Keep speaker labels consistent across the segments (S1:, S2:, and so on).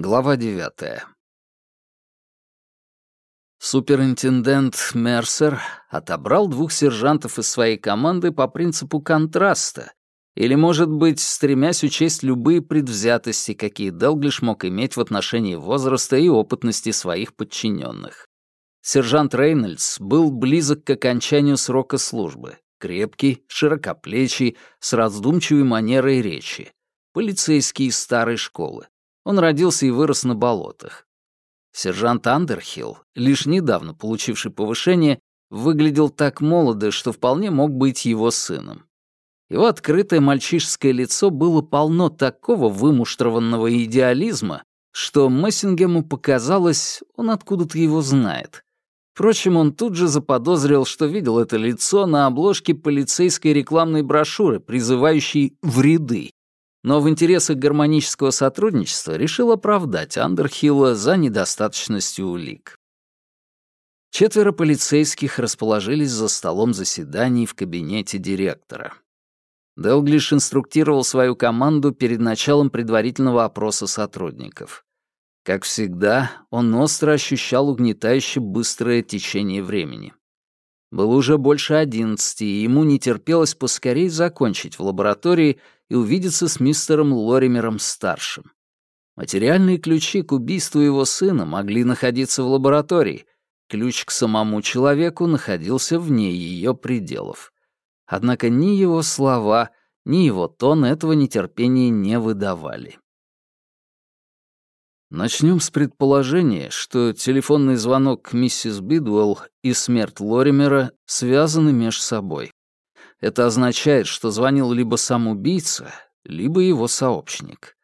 S1: Глава девятая. Суперинтендент Мерсер отобрал двух сержантов из своей команды по принципу контраста, или, может быть, стремясь учесть любые предвзятости, какие Делглиш мог иметь в отношении возраста и опытности своих подчиненных. Сержант Рейнольдс был близок к окончанию срока службы, крепкий, широкоплечий, с раздумчивой манерой речи, полицейский из старой школы. Он родился и вырос на болотах. Сержант Андерхилл, лишь недавно получивший повышение, выглядел так молодо, что вполне мог быть его сыном. Его открытое мальчишеское лицо было полно такого вымуштрованного идеализма, что Мессингему показалось, он откуда-то его знает. Впрочем, он тут же заподозрил, что видел это лицо на обложке полицейской рекламной брошюры, призывающей «в ряды», но в интересах гармонического сотрудничества решил оправдать Андерхилла за недостаточностью улик. Четверо полицейских расположились за столом заседаний в кабинете директора. Делглиш инструктировал свою команду перед началом предварительного опроса сотрудников. Как всегда, он остро ощущал угнетающе быстрое течение времени. Было уже больше одиннадцати, и ему не терпелось поскорей закончить в лаборатории и увидеться с мистером Лоримером-старшим. Материальные ключи к убийству его сына могли находиться в лаборатории, ключ к самому человеку находился вне ее пределов. Однако ни его слова, ни его тон этого нетерпения не выдавали. Начнем с предположения, что телефонный звонок к миссис Бидуэлл и смерть Лоримера связаны между собой. Это означает, что звонил либо сам убийца, либо его сообщник.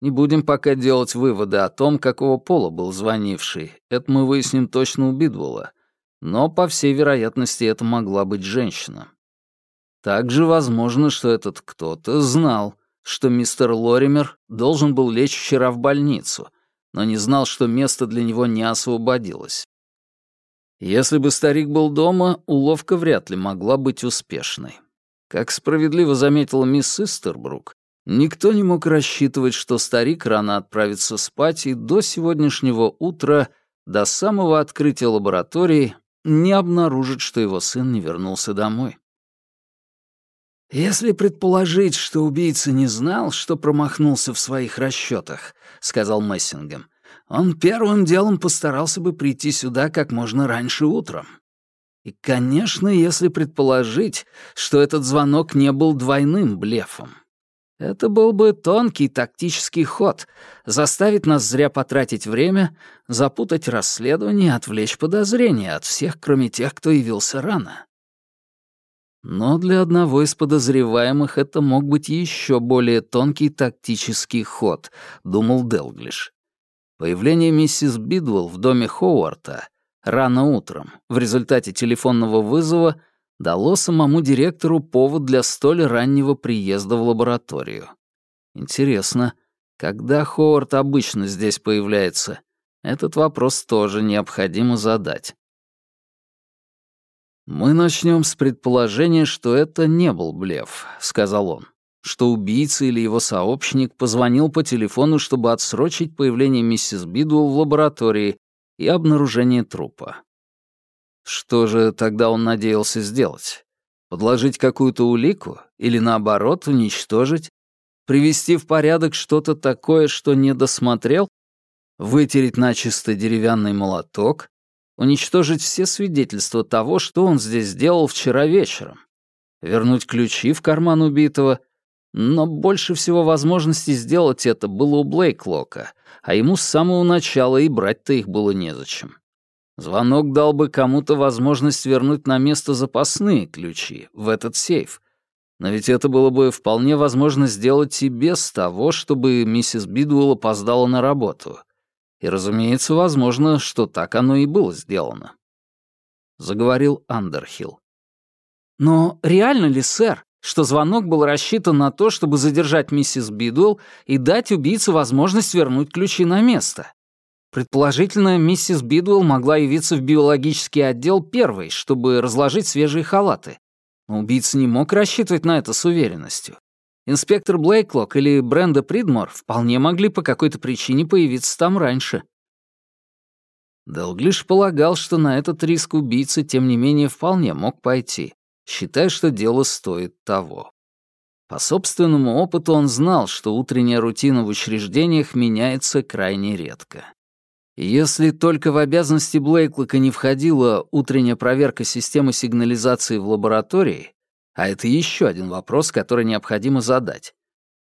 S1: Не будем пока делать выводы о том, какого пола был звонивший. Это мы выясним точно у Бидвелла. Но, по всей вероятности, это могла быть женщина. Также возможно, что этот кто-то знал, что мистер Лоример должен был лечь вчера в больницу, но не знал, что место для него не освободилось. Если бы старик был дома, уловка вряд ли могла быть успешной. Как справедливо заметила мисс Истербрук, никто не мог рассчитывать, что старик рано отправится спать и до сегодняшнего утра, до самого открытия лаборатории, не обнаружит, что его сын не вернулся домой. «Если предположить, что убийца не знал, что промахнулся в своих расчетах, сказал Мессингем, — он первым делом постарался бы прийти сюда как можно раньше утром. И, конечно, если предположить, что этот звонок не был двойным блефом. Это был бы тонкий тактический ход, заставить нас зря потратить время, запутать расследование, отвлечь подозрения от всех, кроме тех, кто явился рано. Но для одного из подозреваемых это мог быть еще более тонкий тактический ход, думал Делглиш. Появление миссис Бидвелл в доме Ховарта рано утром в результате телефонного вызова дало самому директору повод для столь раннего приезда в лабораторию. Интересно, когда Ховард обычно здесь появляется? Этот вопрос тоже необходимо задать. «Мы начнем с предположения, что это не был блеф», — сказал он что убийца или его сообщник позвонил по телефону, чтобы отсрочить появление миссис Бидуэлл в лаборатории и обнаружение трупа. Что же тогда он надеялся сделать? Подложить какую-то улику или, наоборот, уничтожить? Привести в порядок что-то такое, что не досмотрел? Вытереть начисто деревянный молоток? Уничтожить все свидетельства того, что он здесь сделал вчера вечером? Вернуть ключи в карман убитого но больше всего возможностей сделать это было у Блейклока, а ему с самого начала и брать-то их было незачем. Звонок дал бы кому-то возможность вернуть на место запасные ключи в этот сейф. Но ведь это было бы вполне возможно сделать и без того, чтобы миссис Бидуэлл опоздала на работу. И, разумеется, возможно, что так оно и было сделано. Заговорил Андерхилл. «Но реально ли, сэр, что звонок был рассчитан на то, чтобы задержать миссис Бидуэлл и дать убийце возможность вернуть ключи на место. Предположительно, миссис Бидуэлл могла явиться в биологический отдел первой, чтобы разложить свежие халаты. Но убийца не мог рассчитывать на это с уверенностью. Инспектор Блейклок или Бренда Придмор вполне могли по какой-то причине появиться там раньше. Делглиш полагал, что на этот риск убийца, тем не менее, вполне мог пойти, считая, что дело стоит того. По собственному опыту он знал, что утренняя рутина в учреждениях меняется крайне редко. Если только в обязанности Блейклока не входила утренняя проверка системы сигнализации в лаборатории, а это еще один вопрос, который необходимо задать,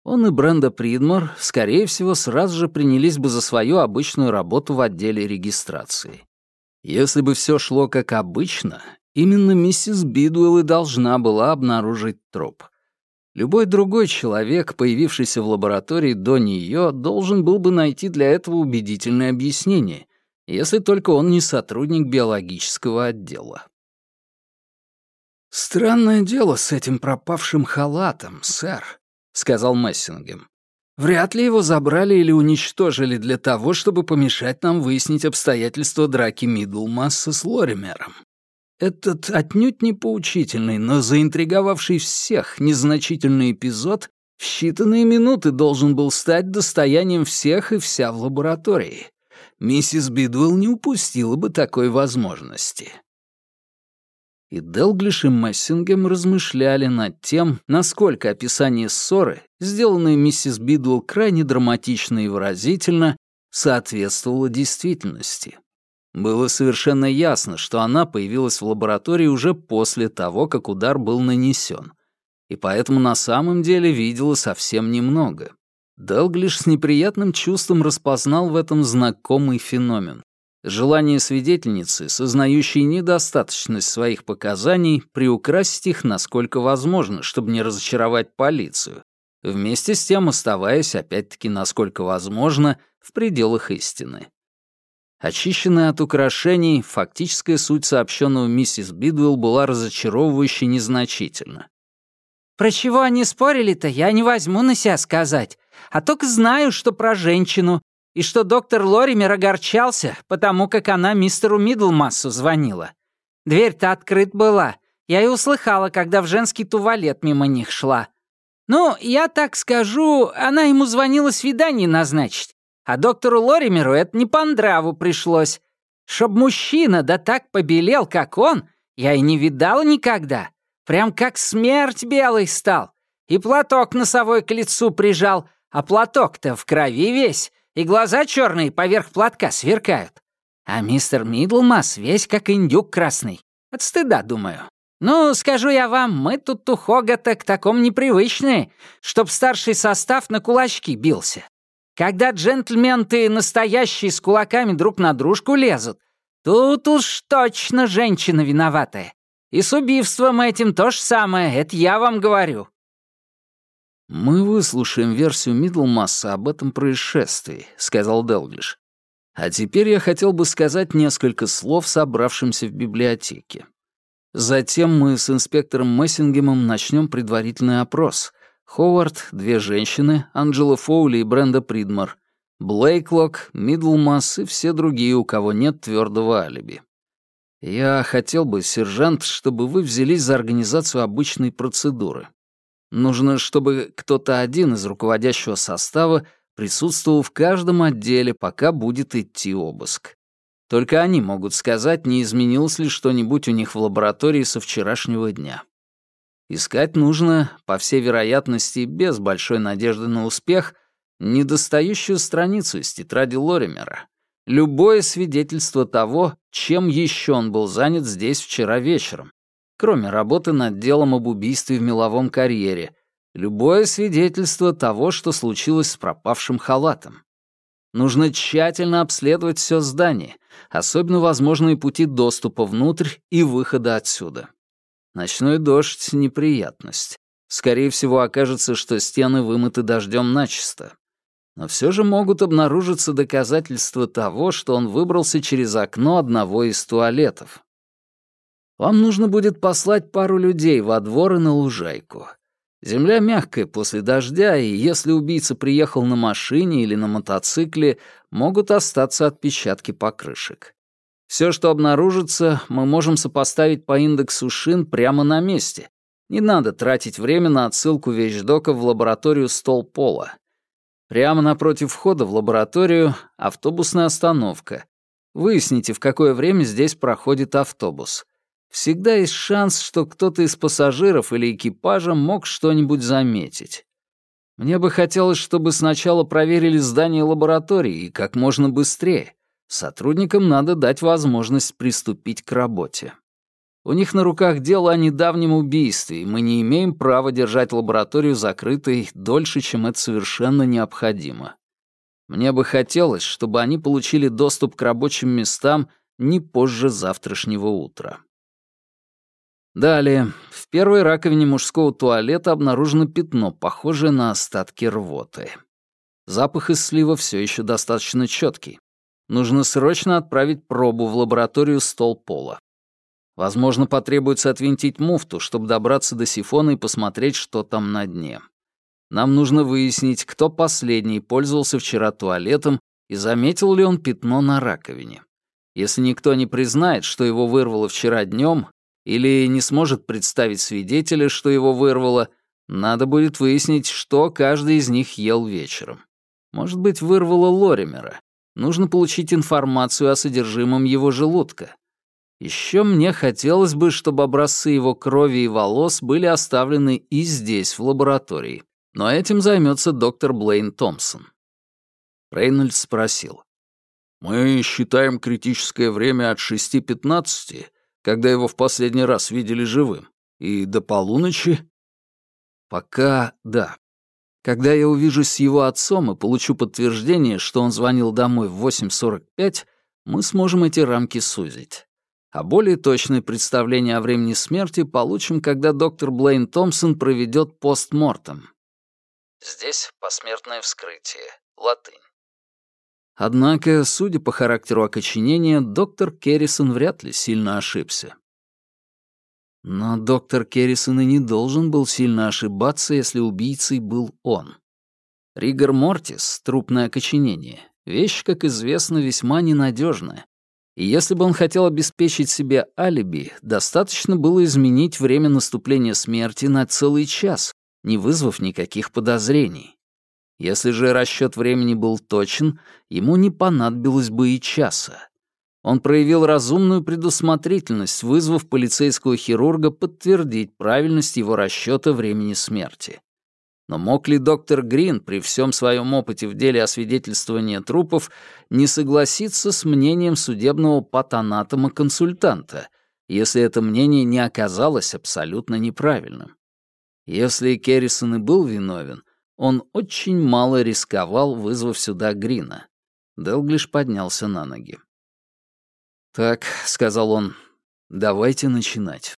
S1: он и Бренда Придмор, скорее всего, сразу же принялись бы за свою обычную работу в отделе регистрации. Если бы все шло как обычно, именно миссис Бидуэлл и должна была обнаружить труп. Любой другой человек, появившийся в лаборатории до нее, должен был бы найти для этого убедительное объяснение, если только он не сотрудник биологического отдела. «Странное дело с этим пропавшим халатом, сэр», — сказал Мессингем. «Вряд ли его забрали или уничтожили для того, чтобы помешать нам выяснить обстоятельства драки Мидлмасса с Лоримером. Этот отнюдь не поучительный, но заинтриговавший всех незначительный эпизод в считанные минуты должен был стать достоянием всех и вся в лаборатории. Миссис Бидуэлл не упустила бы такой возможности. И Делглиш и Мессингем размышляли над тем, насколько описание ссоры, сделанное миссис Бидуэлл крайне драматично и выразительно, соответствовало действительности. Было совершенно ясно, что она появилась в лаборатории уже после того, как удар был нанесен, и поэтому на самом деле видела совсем немного. Делглиш с неприятным чувством распознал в этом знакомый феномен. Желание свидетельницы, сознающей недостаточность своих показаний, приукрасить их насколько возможно, чтобы не разочаровать полицию, вместе с тем оставаясь, опять-таки, насколько возможно, в пределах истины. Очищенная от украшений, фактическая суть сообщенного миссис Бидвелл была разочаровывающе незначительна.
S2: «Про чего они спорили-то, я не возьму на себя сказать, а только знаю, что про женщину, и что доктор Лоример огорчался, потому как она мистеру Мидлмассу звонила. Дверь-то открыт была, я и услыхала, когда в женский туалет мимо них шла. Ну, я так скажу, она ему звонила свидание назначить, а доктору Лоримеру это не по нраву пришлось. Чтоб мужчина да так побелел, как он, я и не видал никогда. Прям как смерть белый стал. И платок носовой к лицу прижал, а платок-то в крови весь, и глаза черные поверх платка сверкают. А мистер Мидлмас весь как индюк красный. От стыда, думаю. Ну, скажу я вам, мы тут у Хогата к такому непривычные, чтоб старший состав на кулачки бился. Когда джентльмены настоящие с кулаками друг на дружку лезут, тут уж точно женщина виноватая. И с убийством этим то же самое, это я вам говорю».
S1: «Мы выслушаем версию Мидлмасса об этом происшествии», — сказал Делглиш. «А теперь я хотел бы сказать несколько слов собравшимся в библиотеке. Затем мы с инспектором Мессингемом начнем предварительный опрос, Ховард, две женщины, Анджела Фоули и Бренда Придмор, Блейклок, Мидлмас и все другие, у кого нет твердого алиби. Я хотел бы, сержант, чтобы вы взялись за организацию обычной процедуры. Нужно, чтобы кто-то один из руководящего состава присутствовал в каждом отделе, пока будет идти обыск. Только они могут сказать, не изменилось ли что-нибудь у них в лаборатории со вчерашнего дня. Искать нужно, по всей вероятности, без большой надежды на успех, недостающую страницу из тетради Лоримера. Любое свидетельство того, чем еще он был занят здесь вчера вечером, кроме работы над делом об убийстве в меловом карьере, любое свидетельство того, что случилось с пропавшим халатом. Нужно тщательно обследовать все здание, особенно возможные пути доступа внутрь и выхода отсюда. Ночной дождь — неприятность. Скорее всего, окажется, что стены вымыты дождем начисто. Но все же могут обнаружиться доказательства того, что он выбрался через окно одного из туалетов. Вам нужно будет послать пару людей во двор и на лужайку. Земля мягкая после дождя, и если убийца приехал на машине или на мотоцикле, могут остаться отпечатки покрышек. Все, что обнаружится, мы можем сопоставить по индексу шин прямо на месте, Не надо тратить время на отсылку вещдока в лабораторию стол пола. Прямо напротив входа в лабораторию автобусная остановка. Выясните, в какое время здесь проходит автобус. Всегда есть шанс, что кто-то из пассажиров или экипажа мог что-нибудь заметить. Мне бы хотелось, чтобы сначала проверили здание лаборатории и как можно быстрее. Сотрудникам надо дать возможность приступить к работе. У них на руках дело о недавнем убийстве, и мы не имеем права держать лабораторию закрытой дольше, чем это совершенно необходимо. Мне бы хотелось, чтобы они получили доступ к рабочим местам не позже завтрашнего утра. Далее, в первой раковине мужского туалета обнаружено пятно, похожее на остатки рвоты. Запах из слива все еще достаточно четкий. Нужно срочно отправить пробу в лабораторию стол пола. Возможно, потребуется отвинтить муфту, чтобы добраться до сифона и посмотреть, что там на дне. Нам нужно выяснить, кто последний пользовался вчера туалетом и заметил ли он пятно на раковине. Если никто не признает, что его вырвало вчера днем, или не сможет представить свидетеля, что его вырвало, надо будет выяснить, что каждый из них ел вечером. Может быть, вырвало Лоримера. Нужно получить информацию о содержимом его желудка. Еще мне хотелось бы, чтобы образцы его крови и волос были оставлены и здесь, в лаборатории. Но этим займется доктор Блейн Томпсон. Рейнольдс спросил. «Мы считаем критическое время от 6.15 когда его в последний раз видели живым, и до полуночи? Пока да. Когда я увижусь с его отцом и получу подтверждение, что он звонил домой в 8.45, мы сможем эти рамки сузить. А более точное представление о времени смерти получим, когда доктор Блейн Томпсон проведет постмортем. Здесь посмертное вскрытие. Латынь. Однако, судя по характеру окоченения, доктор Керрисон вряд ли сильно ошибся. Но доктор Керрисон и не должен был сильно ошибаться, если убийцей был он. Ригор мортис, трупное окоченение, вещь, как известно, весьма ненадежная. И если бы он хотел обеспечить себе алиби, достаточно было изменить время наступления смерти на целый час, не вызвав никаких подозрений. Если же расчет времени был точен, ему не понадобилось бы и часа. Он проявил разумную предусмотрительность, вызвав полицейского хирурга подтвердить правильность его расчета времени смерти. Но мог ли доктор Грин при всем своем опыте в деле освидетельствования трупов не согласиться с мнением судебного патанатома-консультанта, если это мнение не оказалось абсолютно неправильным? Если Керрисон и был виновен, он очень мало рисковал, вызвав сюда Грина. Делглиш поднялся на ноги. «Так», — сказал он, — «давайте начинать».